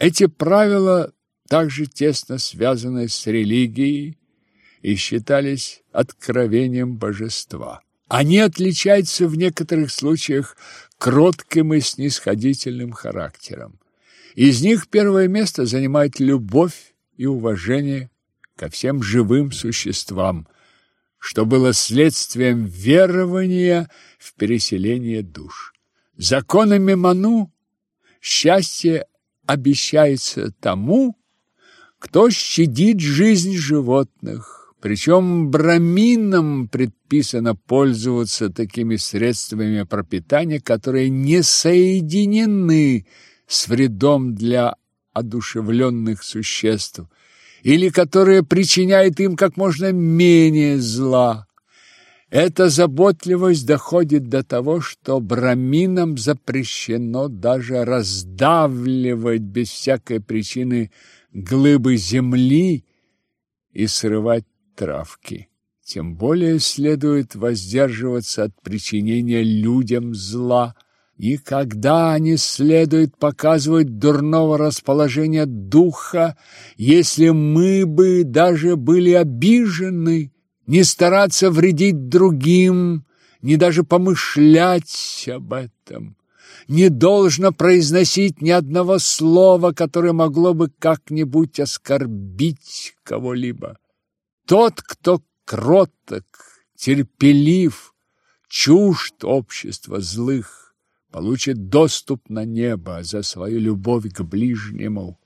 Эти правила также тесно связаны с религией и считались откровением божества. Они отличаются в некоторых случаях кротким и снисходительным характером. Из них первое место занимает любовь и уважение ко всем живым существам, что было следствием верования в переселение душ. Законами Ману счастье обещается тому, кто щадит жизнь животных, причем браминам предписано пользоваться такими средствами пропитания, которые не соединены с вредом для одушевленных существ или которые причиняют им как можно менее зла. Эта заботливость доходит до того, что браминам запрещено даже раздавливать без всякой причины глыбы земли и срывать травки. Тем более следует воздерживаться от причинения людям зла. Никогда не следует показывать дурного расположения духа, если мы бы даже были обижены, не стараться вредить другим, не даже помышлять об этом. Не должно произносить ни одного слова, которое могло бы как-нибудь оскорбить кого-либо. Тот, кто кроток, терпелив, чужд общества злых, получит доступ на небо за свою любовь к ближнему.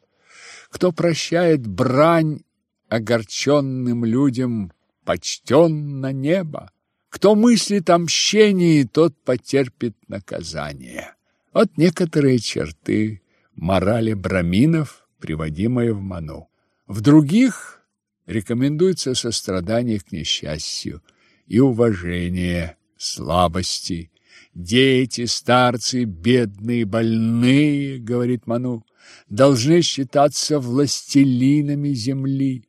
Кто прощает брань огорченным людям, почтен на небо. Кто мыслит о мщении, тот потерпит наказание. Вот некоторые черты морали браминов, приводимые в Ману. В других рекомендуется сострадание к несчастью и уважение слабости. Дети, старцы, бедные, больные, говорит Ману, должны считаться властелинами земли.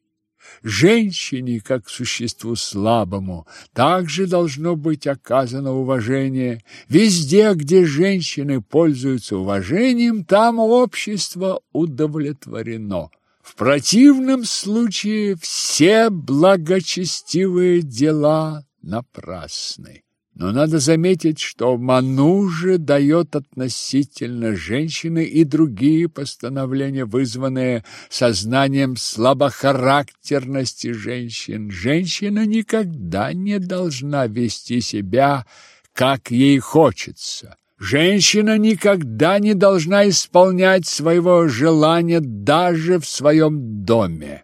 Женщине, как существу слабому, также должно быть оказано уважение. Везде, где женщины пользуются уважением, там общество удовлетворено. В противном случае все благочестивые дела напрасны. Но надо заметить, что Мануже дает относительно женщины и другие постановления, вызванные сознанием слабохарактерности женщин. Женщина никогда не должна вести себя, как ей хочется. Женщина никогда не должна исполнять своего желания даже в своем доме.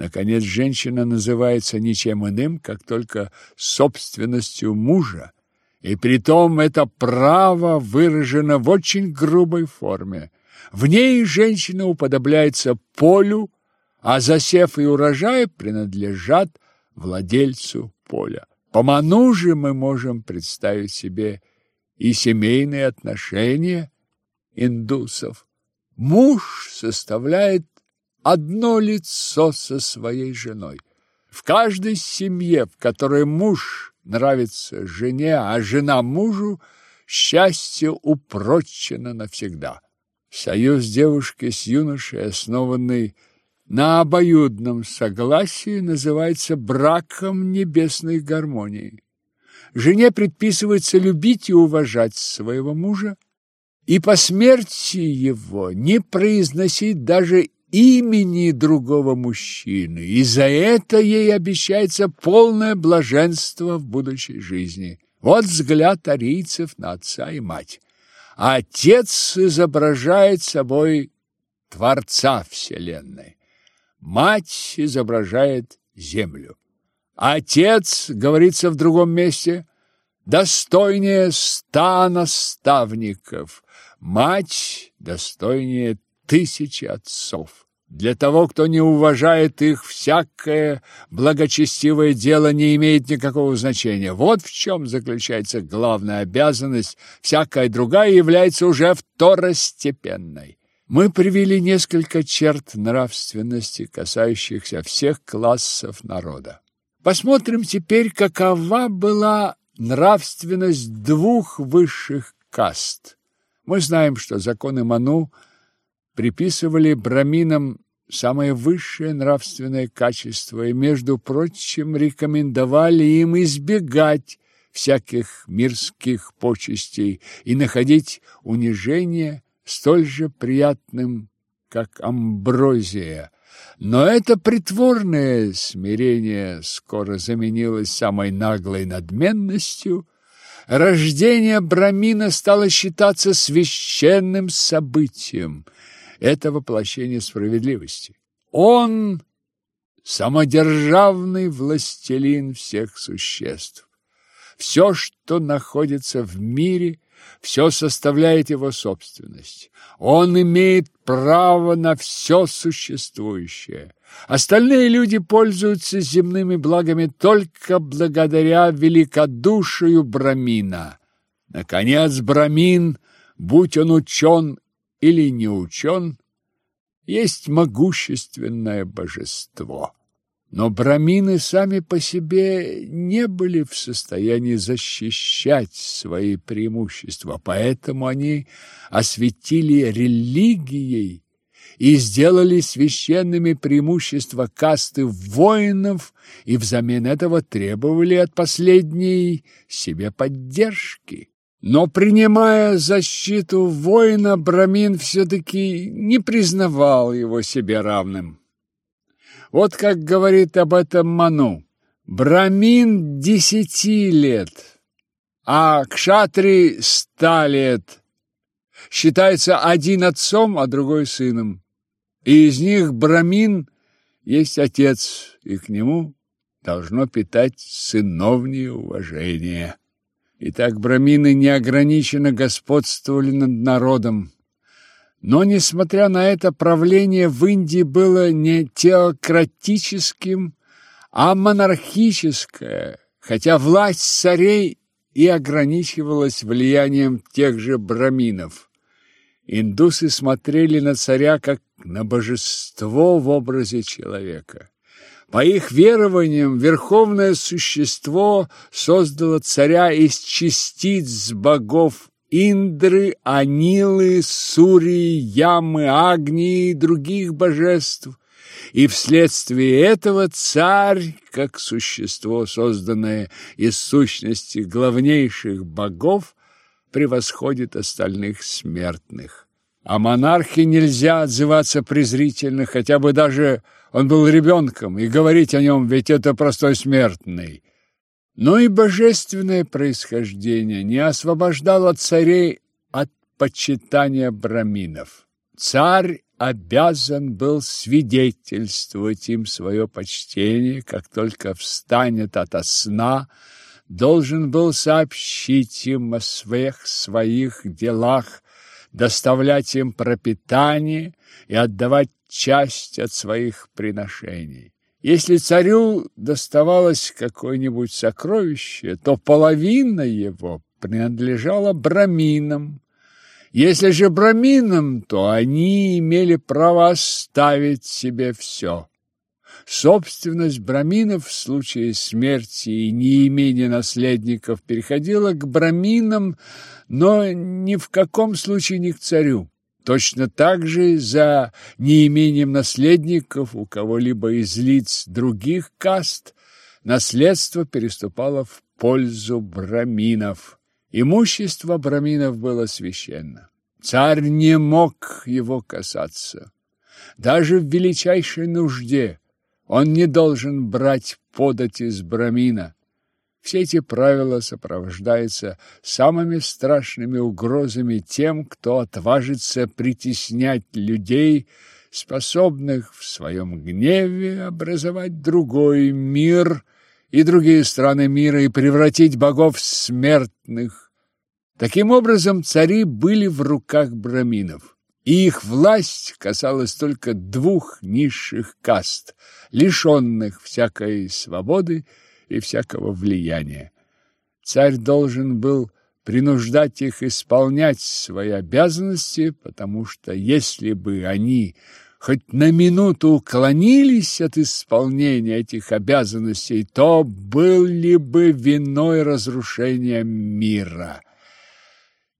Наконец, женщина называется ничем иным, как только собственностью мужа, и притом это право выражено в очень грубой форме. В ней женщина уподобляется полю, а засев и урожай принадлежат владельцу поля. По ману же мы можем представить себе и семейные отношения индусов. Муж составляет одно лицо со своей женой. В каждой семье, в которой муж нравится жене, а жена мужу, счастье упрочено навсегда. Союз девушки с юношей, основанный на обоюдном согласии, называется браком небесной гармонии. Жене предписывается любить и уважать своего мужа и по смерти его не произносить даже имени другого мужчины, и за это ей обещается полное блаженство в будущей жизни. Вот взгляд арийцев на отца и мать. Отец изображает собой Творца Вселенной. Мать изображает землю. Отец, говорится в другом месте, достойнее ста наставников, мать достойнее тысячи отцов. Для того, кто не уважает их, всякое благочестивое дело не имеет никакого значения. Вот в чем заключается главная обязанность, всякая другая является уже второстепенной. Мы привели несколько черт нравственности, касающихся всех классов народа. Посмотрим теперь, какова была нравственность двух высших каст. Мы знаем, что законы Ману приписывали браминам самое высшее нравственное качество и, между прочим, рекомендовали им избегать всяких мирских почестей и находить унижение столь же приятным, как амброзия. Но это притворное смирение скоро заменилось самой наглой надменностью. Рождение Брамина стало считаться священным событием – это воплощение справедливости. Он – самодержавный властелин всех существ. Все, что находится в мире, все составляет его собственность. Он имеет право на все существующее. Остальные люди пользуются земными благами только благодаря великодушию Брамина. Наконец, Брамин, будь он учен или не учен, есть могущественное божество. Но брамины сами по себе не были в состоянии защищать свои преимущества, поэтому они осветили религией и сделали священными преимущества касты воинов и взамен этого требовали от последней себе поддержки. Но, принимая защиту воина, Брамин все-таки не признавал его себе равным. Вот как говорит об этом Ману. Брамин десяти лет, а Кшатри ста лет. Считается один отцом, а другой сыном. И из них Брамин есть отец, и к нему должно питать сыновнее уважение. Итак, брамины неограниченно господствовали над народом. Но, несмотря на это, правление в Индии было не теократическим, а монархическое, хотя власть царей и ограничивалась влиянием тех же браминов. Индусы смотрели на царя как на божество в образе человека. По их верованиям, верховное существо создало царя из частиц богов Индры, Анилы, Сури, Ямы, Агни и других божеств. И вследствие этого царь, как существо, созданное из сущности главнейших богов, превосходит остальных смертных. О монархе нельзя отзываться презрительно, хотя бы даже он был ребенком, и говорить о нем, ведь это простой смертный. Но и божественное происхождение не освобождало царей от почитания браминов. Царь обязан был свидетельствовать им свое почтение, как только встанет ото сна, должен был сообщить им о своих своих делах, доставлять им пропитание и отдавать часть от своих приношений. Если царю доставалось какое-нибудь сокровище, то половина его принадлежала браминам. Если же браминам, то они имели право оставить себе все. Собственность браминов в случае смерти и неимения наследников переходила к браминам, но ни в каком случае не к царю. Точно так же за неимением наследников у кого-либо из лиц других каст наследство переступало в пользу браминов. Имущество браминов было священно. Царь не мог его касаться. Даже в величайшей нужде он не должен брать подать из брамина. Все эти правила сопровождаются самыми страшными угрозами тем, кто отважится притеснять людей, способных в своем гневе образовать другой мир и другие страны мира и превратить богов в смертных. Таким образом, цари были в руках браминов, и их власть касалась только двух низших каст, лишенных всякой свободы и всякого влияния. Царь должен был принуждать их исполнять свои обязанности, потому что если бы они хоть на минуту уклонились от исполнения этих обязанностей, то были бы виной разрушения мира.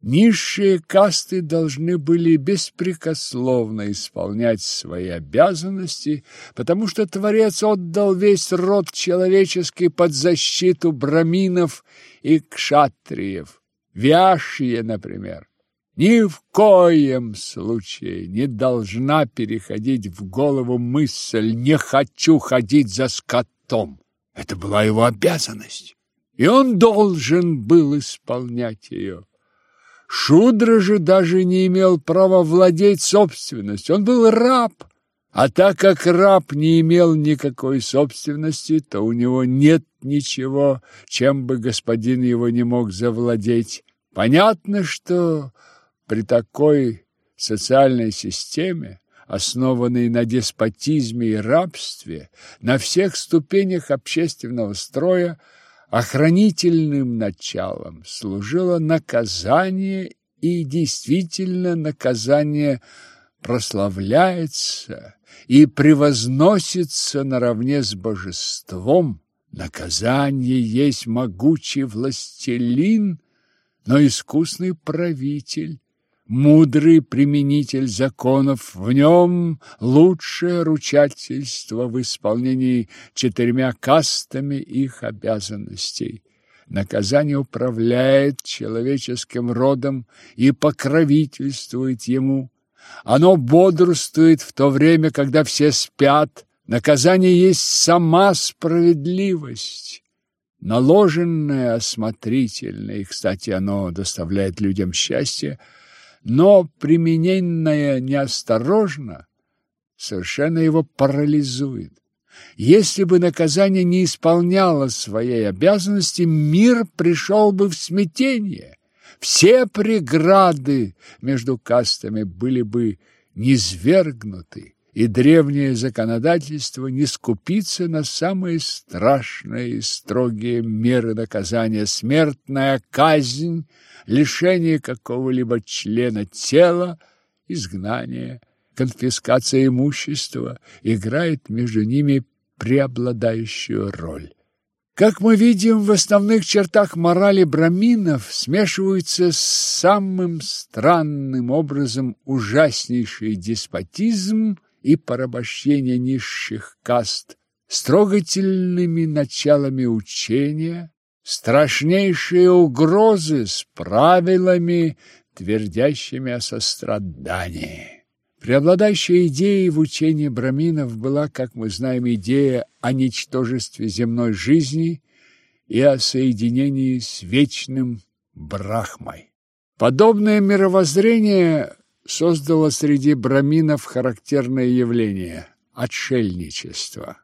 Низшие касты должны были беспрекословно исполнять свои обязанности, потому что Творец отдал весь род человеческий под защиту браминов и кшатриев. Вяшье, например, ни в коем случае не должна переходить в голову мысль «не хочу ходить за скотом». Это была его обязанность, и он должен был исполнять ее. Шудра же даже не имел права владеть собственностью, он был раб. А так как раб не имел никакой собственности, то у него нет ничего, чем бы господин его не мог завладеть. Понятно, что при такой социальной системе, основанной на деспотизме и рабстве, на всех ступенях общественного строя, охранительным началом служило наказание, и действительно наказание прославляется и превозносится наравне с божеством. Наказание есть могучий властелин, но искусный правитель, мудрый применитель законов, в нем лучшее ручательство в исполнении четырьмя кастами их обязанностей. Наказание управляет человеческим родом и покровительствует ему. Оно бодрствует в то время, когда все спят. Наказание есть сама справедливость наложенное осмотрительно, и, кстати, оно доставляет людям счастье, но примененное неосторожно совершенно его парализует. Если бы наказание не исполняло своей обязанности, мир пришел бы в смятение. Все преграды между кастами были бы низвергнуты, и древнее законодательство не скупится на самые страшные и строгие меры наказания. Смертная казнь – лишение какого-либо члена тела, изгнание, конфискация имущества играет между ними преобладающую роль. Как мы видим, в основных чертах морали браминов смешиваются с самым странным образом ужаснейший деспотизм и порабощение низших каст, строгательными началами учения, страшнейшие угрозы с правилами, твердящими о сострадании. Преобладающей идеей в учении браминов была, как мы знаем, идея о ничтожестве земной жизни и о соединении с вечным Брахмой. Подобное мировоззрение создало среди браминов характерное явление – отшельничество.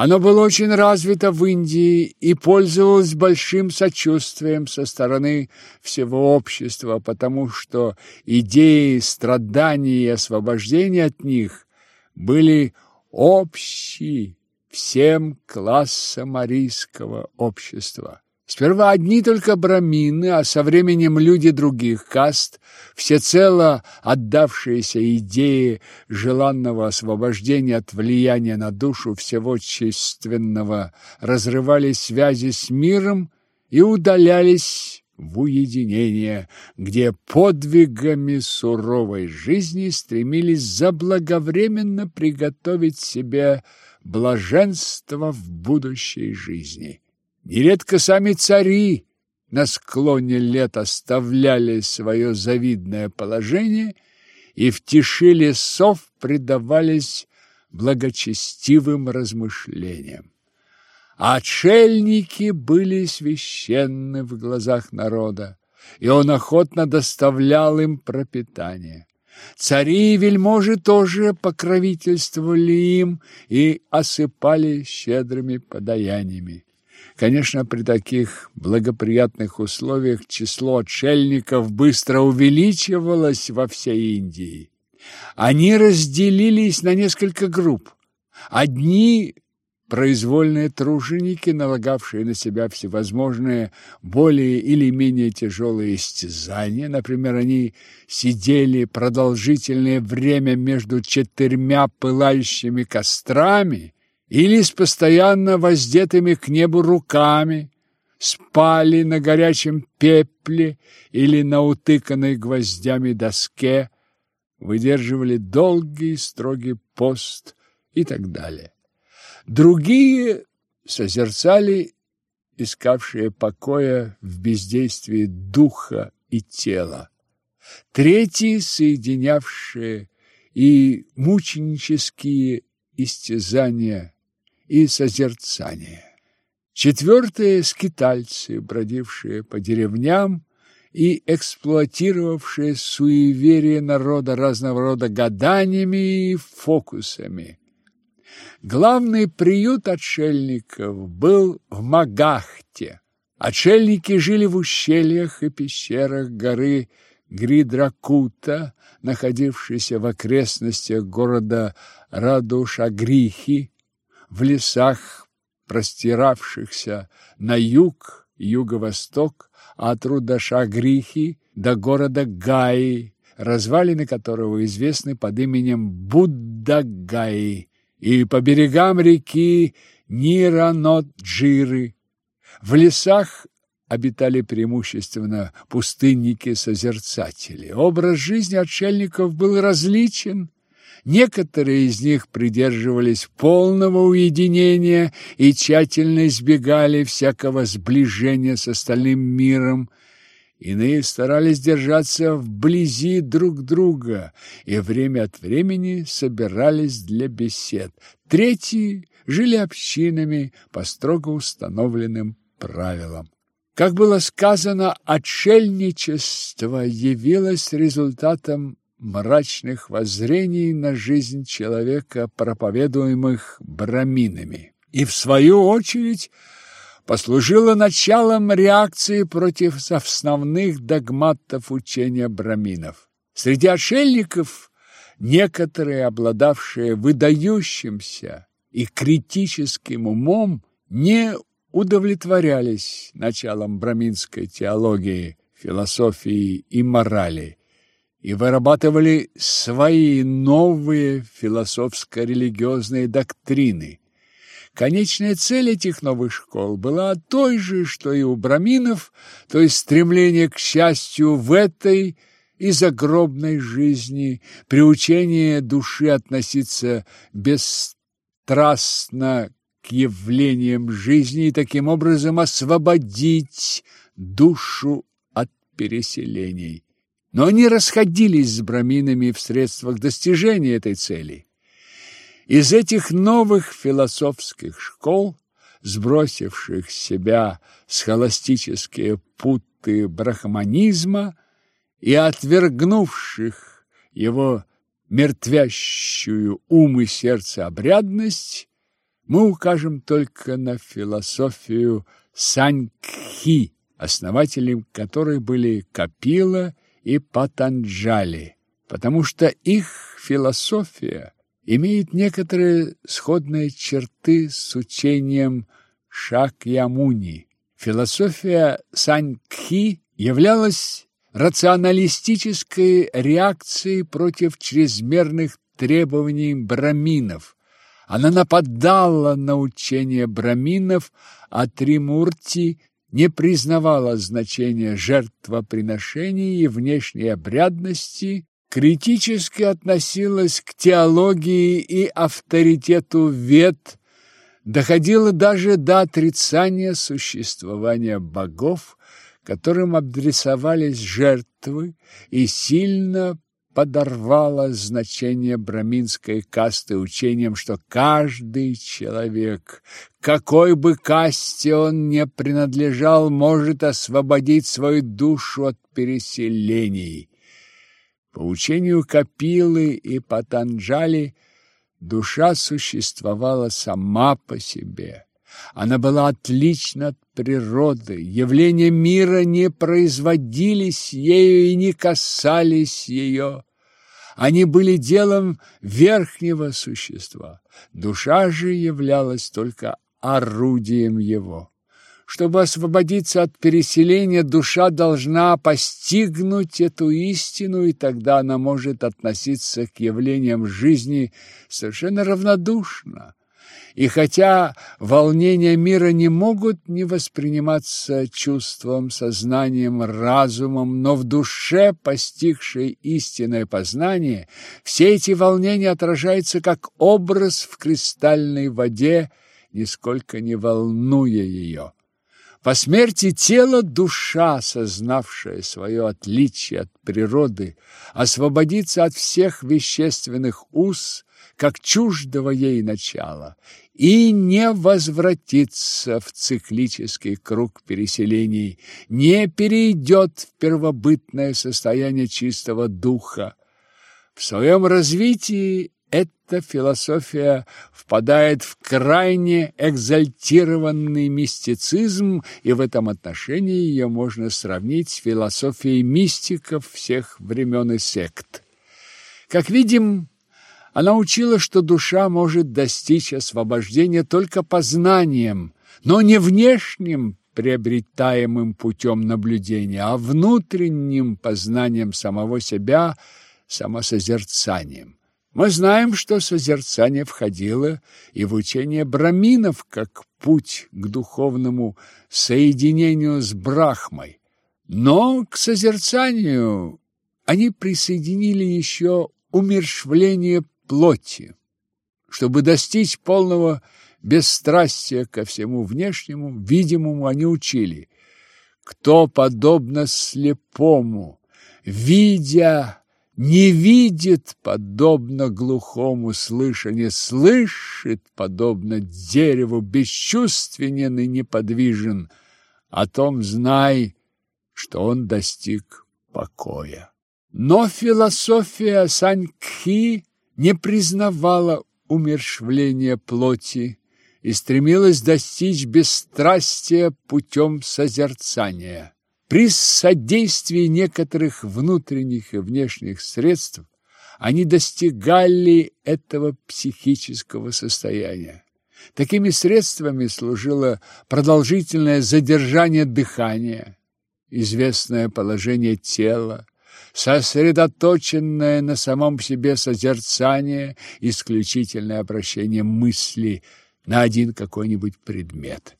Оно было очень развито в Индии и пользовалось большим сочувствием со стороны всего общества, потому что идеи страданий и освобождения от них были общие всем классам арийского общества. Сперва одни только брамины, а со временем люди других каст, всецело отдавшиеся идее желанного освобождения от влияния на душу всего чувственного, разрывали связи с миром и удалялись в уединение, где подвигами суровой жизни стремились заблаговременно приготовить себе блаженство в будущей жизни. Нередко сами цари на склоне лет оставляли свое завидное положение и в тиши лесов предавались благочестивым размышлениям. Отшельники были священны в глазах народа, и он охотно доставлял им пропитание. Цари и вельможи тоже покровительствовали им и осыпали щедрыми подаяниями. Конечно, при таких благоприятных условиях число отшельников быстро увеличивалось во всей Индии. Они разделились на несколько групп. Одни произвольные труженики, налагавшие на себя всевозможные более или менее тяжелые истязания. Например, они сидели продолжительное время между четырьмя пылающими кострами или с постоянно воздетыми к небу руками, спали на горячем пепле или на утыканной гвоздями доске, выдерживали долгий строгий пост и так далее. Другие созерцали, искавшие покоя в бездействии духа и тела. Третьи, соединявшие и мученические истязания и созерцания. Четвертые – скитальцы, бродившие по деревням и эксплуатировавшие суеверие народа разного рода гаданиями и фокусами. Главный приют отшельников был в Магахте. Отшельники жили в ущельях и пещерах горы Гридракута, находившейся в окрестностях города Радушагрихи, в лесах, простиравшихся на юг, юго-восток, от Рудашагрихи до города Гаи, развалины которого известны под именем Будда-Гаи, и по берегам реки Ниранот-Джиры. В лесах обитали преимущественно пустынники-созерцатели. Образ жизни отшельников был различен. Некоторые из них придерживались полного уединения и тщательно избегали всякого сближения с остальным миром. Иные старались держаться вблизи друг друга и время от времени собирались для бесед. Третьи жили общинами по строго установленным правилам. Как было сказано, отшельничество явилось результатом мрачных воззрений на жизнь человека, проповедуемых браминами, и, в свою очередь, послужило началом реакции против основных догматов учения браминов. Среди отшельников некоторые, обладавшие выдающимся и критическим умом, не удовлетворялись началом браминской теологии, философии и морали и вырабатывали свои новые философско-религиозные доктрины. Конечная цель этих новых школ была той же, что и у браминов, то есть стремление к счастью в этой и загробной жизни, приучение души относиться бесстрастно к явлениям жизни и таким образом освободить душу от переселений. Но они расходились с браминами в средствах достижения этой цели. Из этих новых философских школ, сбросивших с себя схоластические путы брахманизма и отвергнувших его мертвящую ум и сердце обрядность, мы укажем только на философию Санькхи, основателем которой были Капила и Патанджали, потому что их философия имеет некоторые сходные черты с учением Шакьямуни. Философия Санькхи являлась рационалистической реакцией против чрезмерных требований браминов, она нападала на учение браминов, а Тримурти не признавала значения жертвоприношений и внешней обрядности, критически относилась к теологии и авторитету вет, доходила даже до отрицания существования богов, которым адресовались жертвы, и сильно подорвала значение браминской касты учением, что каждый человек, какой бы касте он не принадлежал, может освободить свою душу от переселений. По учению Капилы и Патанджали душа существовала сама по себе. Она была отлична от природы, явления мира не производились ею и не касались ее. Они были делом верхнего существа. Душа же являлась только орудием его. Чтобы освободиться от переселения, душа должна постигнуть эту истину, и тогда она может относиться к явлениям жизни совершенно равнодушно И хотя волнения мира не могут не восприниматься чувством, сознанием, разумом, но в душе, постигшей истинное познание, все эти волнения отражаются как образ в кристальной воде, нисколько не волнуя ее. По смерти тела душа, сознавшая свое отличие от природы, освободится от всех вещественных уз, как чуждого ей начала, и не возвратится в циклический круг переселений, не перейдет в первобытное состояние чистого духа. В своем развитии эта философия впадает в крайне экзальтированный мистицизм, и в этом отношении ее можно сравнить с философией мистиков всех времен и сект. Как видим, она учила, что душа может достичь освобождения только познанием, но не внешним приобретаемым путем наблюдения, а внутренним познанием самого себя, самосозерцанием. Мы знаем, что созерцание входило и в учение браминов как путь к духовному соединению с Брахмой. Но к созерцанию они присоединили еще умерщвление плоти. Чтобы достичь полного бесстрастия ко всему внешнему, видимому, они учили. Кто, подобно слепому, видя, не видит, подобно глухому, слыша не слышит, подобно дереву, бесчувственен и неподвижен, о том знай, что он достиг покоя. Но философия Саньхи не признавала умерщвления плоти и стремилась достичь бесстрастия путем созерцания. При содействии некоторых внутренних и внешних средств они достигали этого психического состояния. Такими средствами служило продолжительное задержание дыхания, известное положение тела, сосредоточенное на самом себе созерцание, исключительное обращение мысли на один какой-нибудь предмет.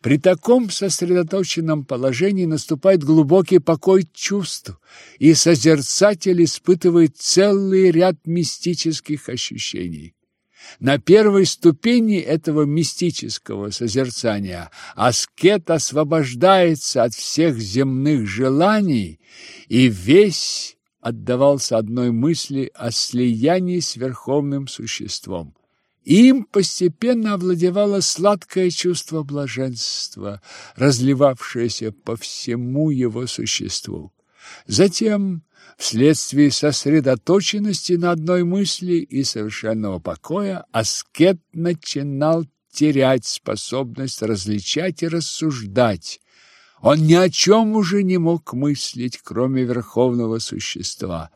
При таком сосредоточенном положении наступает глубокий покой чувств, и созерцатель испытывает целый ряд мистических ощущений. На первой ступени этого мистического созерцания аскет освобождается от всех земных желаний и весь отдавался одной мысли о слиянии с верховным существом. Им постепенно овладевало сладкое чувство блаженства, разливавшееся по всему его существу. Затем Вследствие сосредоточенности на одной мысли и совершенного покоя аскет начинал терять способность различать и рассуждать. Он ни о чем уже не мог мыслить, кроме верховного существа.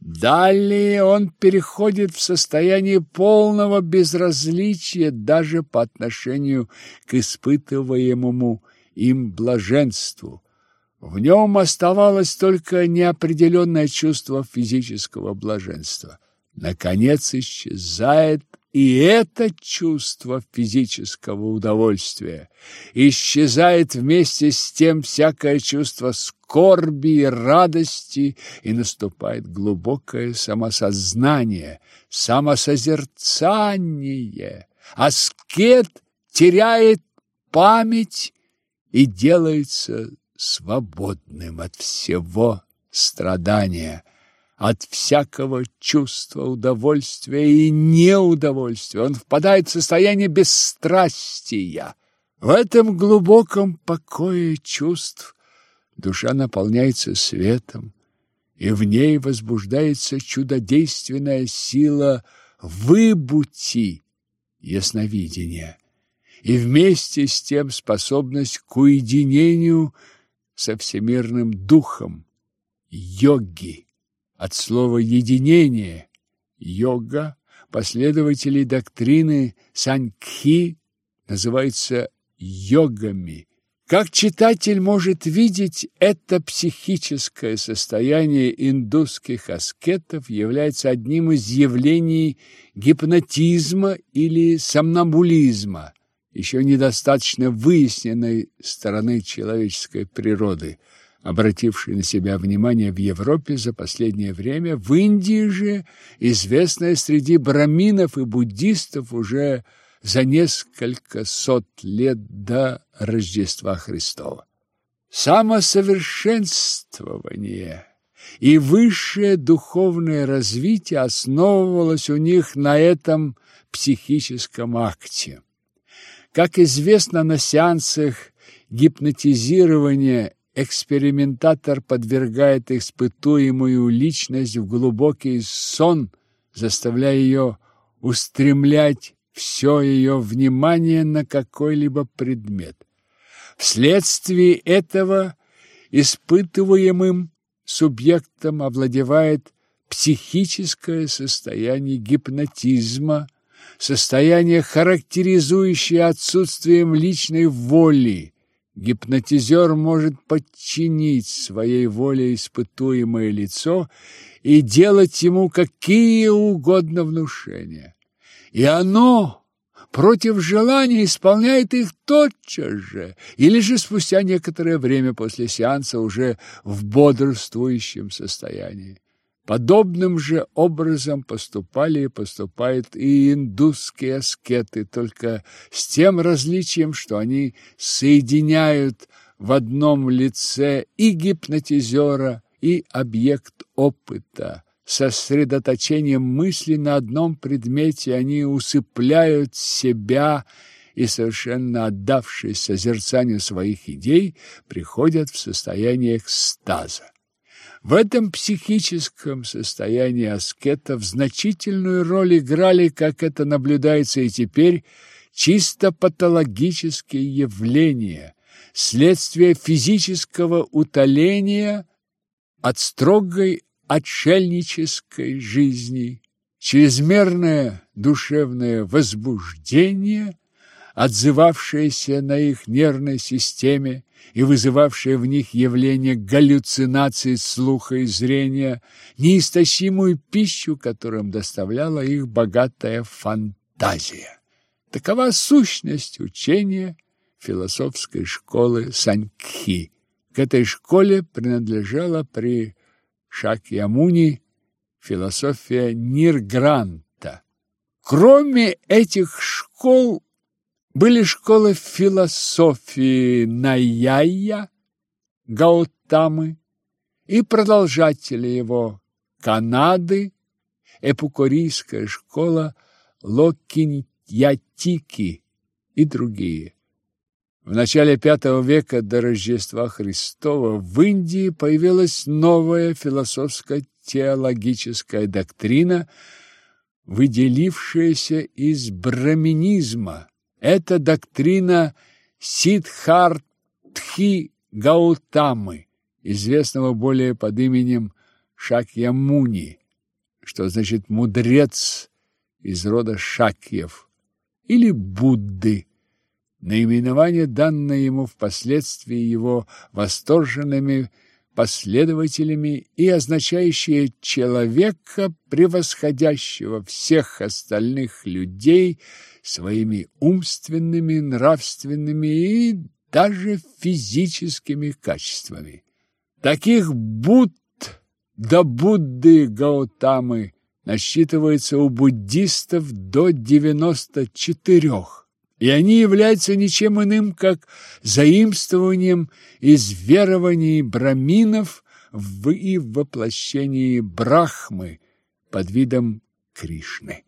Далее он переходит в состояние полного безразличия даже по отношению к испытываемому им блаженству. В нем оставалось только неопределенное чувство физического блаженства. Наконец исчезает и это чувство физического удовольствия. Исчезает вместе с тем всякое чувство скорби и радости, и наступает глубокое самосознание, самосозерцание. Аскет теряет память и делается свободным от всего страдания, от всякого чувства удовольствия и неудовольствия. Он впадает в состояние бесстрастия. В этом глубоком покое чувств душа наполняется светом, и в ней возбуждается чудодейственная сила выбути ясновидения и вместе с тем способность к уединению со всемирным духом, йоги, от слова единение. Йога, последователи доктрины Санкхи называются йогами, Как читатель может видеть, это психическое состояние индусских аскетов является одним из явлений гипнотизма или сомнамбулизма, еще недостаточно выясненной стороны человеческой природы, обратившей на себя внимание в Европе за последнее время, в Индии же, известная среди браминов и буддистов уже за несколько сот лет до Рождества Христова. Самосовершенствование и высшее духовное развитие основывалось у них на этом психическом акте. Как известно, на сеансах гипнотизирования экспериментатор подвергает испытуемую личность в глубокий сон, заставляя ее устремлять все ее внимание на какой-либо предмет. Вследствие этого испытываемым субъектом овладевает психическое состояние гипнотизма, состояние, характеризующее отсутствием личной воли. Гипнотизер может подчинить своей воле испытуемое лицо и делать ему какие угодно внушения и оно против желания исполняет их тотчас же, или же спустя некоторое время после сеанса уже в бодрствующем состоянии. Подобным же образом поступали и поступают и индусские аскеты, только с тем различием, что они соединяют в одном лице и гипнотизера, и объект опыта сосредоточением мысли на одном предмете они усыпляют себя и, совершенно отдавшись созерцанию своих идей, приходят в состояние экстаза. В этом психическом состоянии аскетов значительную роль играли, как это наблюдается и теперь, чисто патологические явления, следствие физического утоления от строгой отшельнической жизни, чрезмерное душевное возбуждение, отзывавшееся на их нервной системе и вызывавшее в них явление галлюцинаций слуха и зрения, неистощимую пищу, которым доставляла их богатая фантазия. Такова сущность учения философской школы Санкхи. К этой школе принадлежала при Шакьямуни, философия Ниргранта. Кроме этих школ были школы философии Наяя, Гаутамы и продолжатели его Канады, эпукорийская школа Локиньятики и другие. В начале V века до Рождества Христова в Индии появилась новая философско-теологическая доктрина, выделившаяся из браминизма. Это доктрина Сиддхартхи Гаутамы, известного более под именем Шакьямуни, что значит «мудрец» из рода Шакьев, или Будды, наименование, данное ему впоследствии его восторженными последователями и означающее человека, превосходящего всех остальных людей своими умственными, нравственными и даже физическими качествами. Таких Будд до Будды Гаутамы насчитывается у буддистов до 94 и они являются ничем иным, как заимствованием из верований браминов в и воплощении Брахмы под видом Кришны.